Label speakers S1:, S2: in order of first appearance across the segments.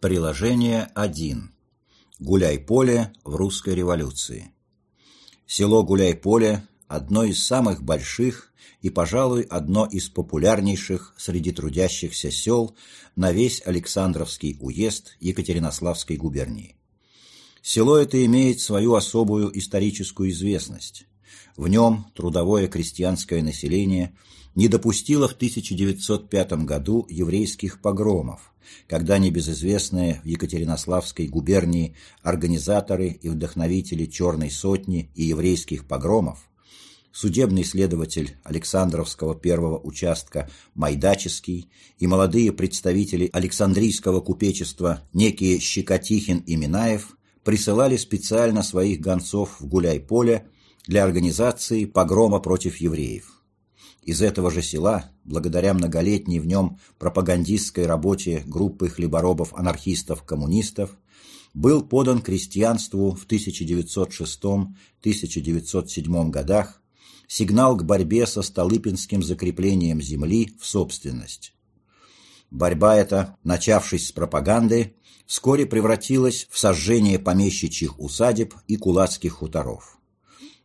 S1: Приложение 1. Гуляй-поле в русской революции. Село Гуляй-поле – одно из самых больших и, пожалуй, одно из популярнейших среди трудящихся сел на весь Александровский уезд Екатеринославской губернии. Село это имеет свою особую историческую известность. В нем трудовое крестьянское население не допустило в 1905 году еврейских погромов, когда небезызвестные в Екатеринославской губернии организаторы и вдохновители «Черной сотни» и еврейских погромов, судебный следователь Александровского первого участка Майдаческий и молодые представители Александрийского купечества некие Щекотихин и Минаев присылали специально своих гонцов в Гуляй-поле для организации погрома против евреев. Из этого же села, благодаря многолетней в нем пропагандистской работе группы хлеборобов-анархистов-коммунистов, был подан крестьянству в 1906-1907 годах сигнал к борьбе со Столыпинским закреплением земли в собственность. Борьба эта, начавшись с пропаганды, вскоре превратилась в сожжение помещичьих усадеб и кулацких хуторов.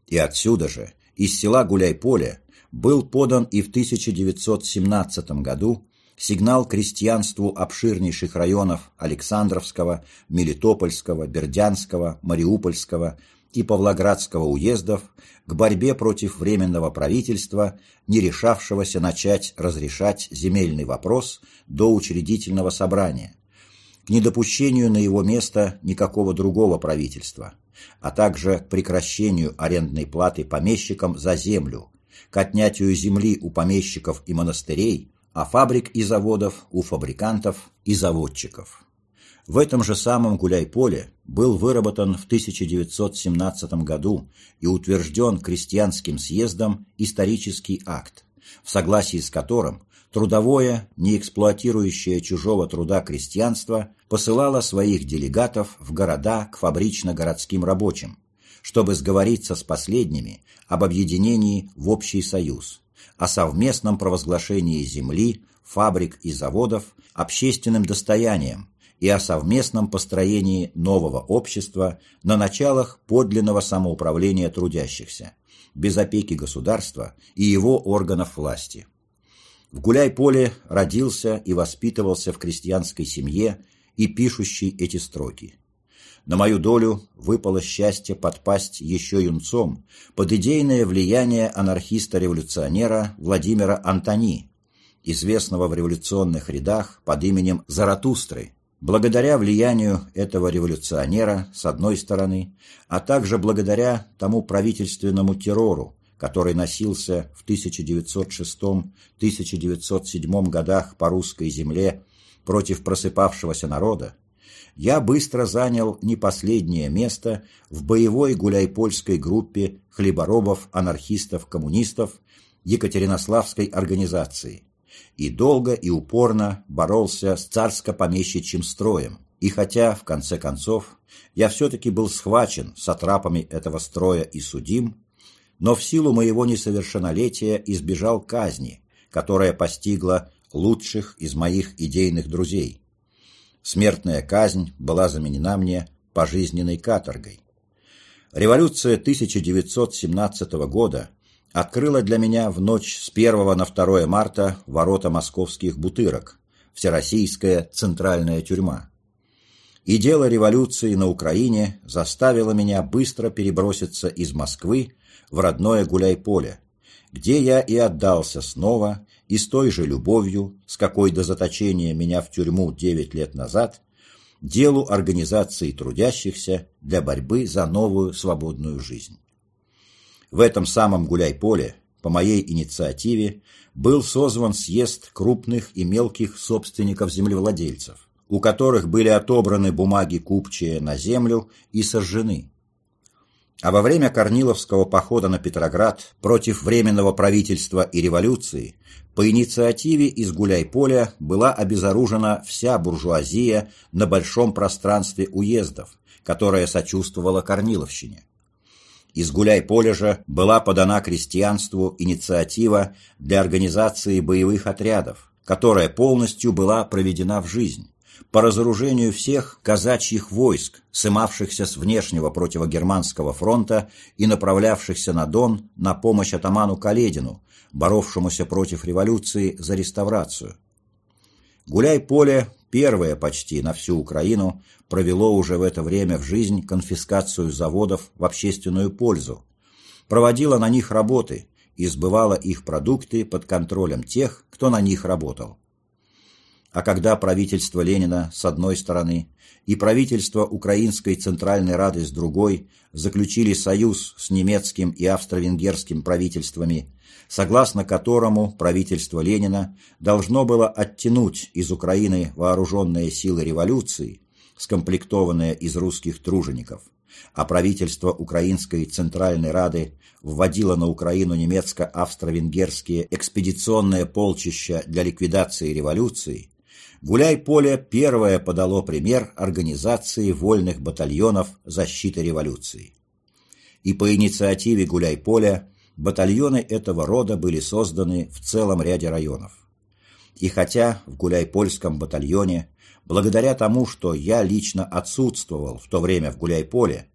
S1: И отсюда же, из села Гуляй-Поле, был подан и в 1917 году сигнал крестьянству обширнейших районов Александровского, Мелитопольского, Бердянского, Мариупольского и Павлоградского уездов к борьбе против Временного правительства, не решавшегося начать разрешать земельный вопрос до учредительного собрания, к недопущению на его место никакого другого правительства, а также прекращению арендной платы помещикам за землю, к отнятию земли у помещиков и монастырей, а фабрик и заводов у фабрикантов и заводчиков. В этом же самом Гуляй-Поле был выработан в 1917 году и утвержден крестьянским съездом исторический акт, в согласии с которым трудовое, не эксплуатирующее чужого труда крестьянство посылало своих делегатов в города к фабрично-городским рабочим, чтобы сговориться с последними об объединении в общий союз, о совместном провозглашении земли, фабрик и заводов общественным достоянием и о совместном построении нового общества на началах подлинного самоуправления трудящихся, без опеки государства и его органов власти. В Гуляй-Поле родился и воспитывался в крестьянской семье и пишущий эти строки. На мою долю выпало счастье подпасть еще юнцом под идейное влияние анархиста-революционера Владимира Антони, известного в революционных рядах под именем Заратустры, благодаря влиянию этого революционера, с одной стороны, а также благодаря тому правительственному террору, который носился в 1906-1907 годах по русской земле против просыпавшегося народа, я быстро занял не последнее место в боевой гуляйпольской группе хлеборобов-анархистов-коммунистов Екатеринославской организации и долго и упорно боролся с царско-помещичьим строем. И хотя, в конце концов, я все-таки был схвачен сатрапами этого строя и судим, но в силу моего несовершеннолетия избежал казни, которая постигла лучших из моих идейных друзей – Смертная казнь была заменена мне пожизненной каторгой. Революция 1917 года открыла для меня в ночь с 1 на 2 марта ворота московских бутырок, всероссийская центральная тюрьма. И дело революции на Украине заставило меня быстро переброситься из Москвы в родное Гуляй-Поле, где я и отдался снова и с той же любовью, с какой до заточения меня в тюрьму девять лет назад, делу организации трудящихся для борьбы за новую свободную жизнь. В этом самом гуляй-поле, по моей инициативе, был созван съезд крупных и мелких собственников-землевладельцев, у которых были отобраны бумаги купчие на землю и сожжены, а во время Корниловского похода на Петроград против Временного правительства и революции по инициативе из Гуляй-Поля была обезоружена вся буржуазия на большом пространстве уездов, которая сочувствовала Корниловщине. Из Гуляй-Поля же была подана крестьянству инициатива для организации боевых отрядов, которая полностью была проведена в жизнь, по разоружению всех казачьих войск, сымавшихся с внешнего противогерманского фронта и направлявшихся на Дон на помощь атаману Каледину, боровшемуся против революции за реставрацию. Гуляй-поле, первое почти на всю Украину, провело уже в это время в жизнь конфискацию заводов в общественную пользу, проводило на них работы и сбывало их продукты под контролем тех, кто на них работал. А когда правительство Ленина с одной стороны и правительство Украинской Центральной Рады с другой заключили союз с немецким и австро-венгерским правительствами, согласно которому правительство Ленина должно было оттянуть из Украины вооруженные силы революции, скомплектованные из русских тружеников, а правительство Украинской Центральной Рады вводило на Украину немецко-австро-венгерские экспедиционные полчища для ликвидации революции, Гуляй-Поле первое подало пример организации вольных батальонов защиты революции. И по инициативе Гуляй-Поля батальоны этого рода были созданы в целом ряде районов. И хотя в Гуляй-Польском батальоне, благодаря тому, что я лично отсутствовал в то время в Гуляй-Поле,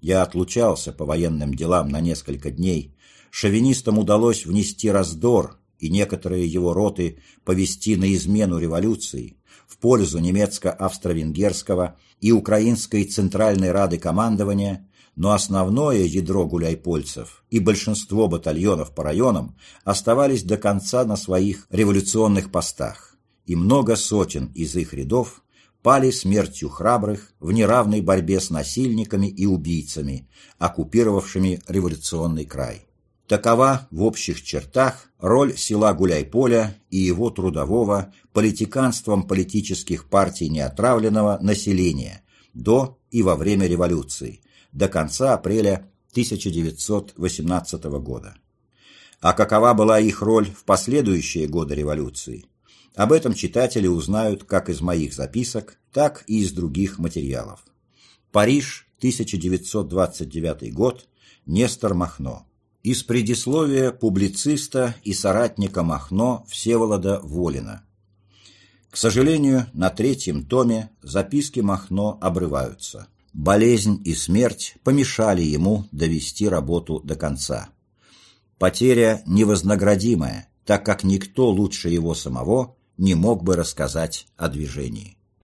S1: я отлучался по военным делам на несколько дней, шовинистам удалось внести раздор и некоторые его роты повести на измену революции в пользу немецко-австро-венгерского и Украинской Центральной Рады командования, но основное ядро гуляйпольцев и большинство батальонов по районам оставались до конца на своих революционных постах, и много сотен из их рядов пали смертью храбрых в неравной борьбе с насильниками и убийцами, оккупировавшими революционный край. Такова в общих чертах роль села Гуляйполя и его трудового политиканством политических партий неотравленного населения до и во время революции, до конца апреля 1918 года. А какова была их роль в последующие годы революции? Об этом читатели узнают как из моих записок, так и из других материалов. Париж, 1929 год, Нестор Махно. Из предисловия публициста и соратника Махно Всеволода Волина. К сожалению, на третьем томе записки Махно обрываются. Болезнь и смерть помешали ему довести работу до конца. Потеря невознаградимая, так как никто лучше его самого не мог бы рассказать о движении.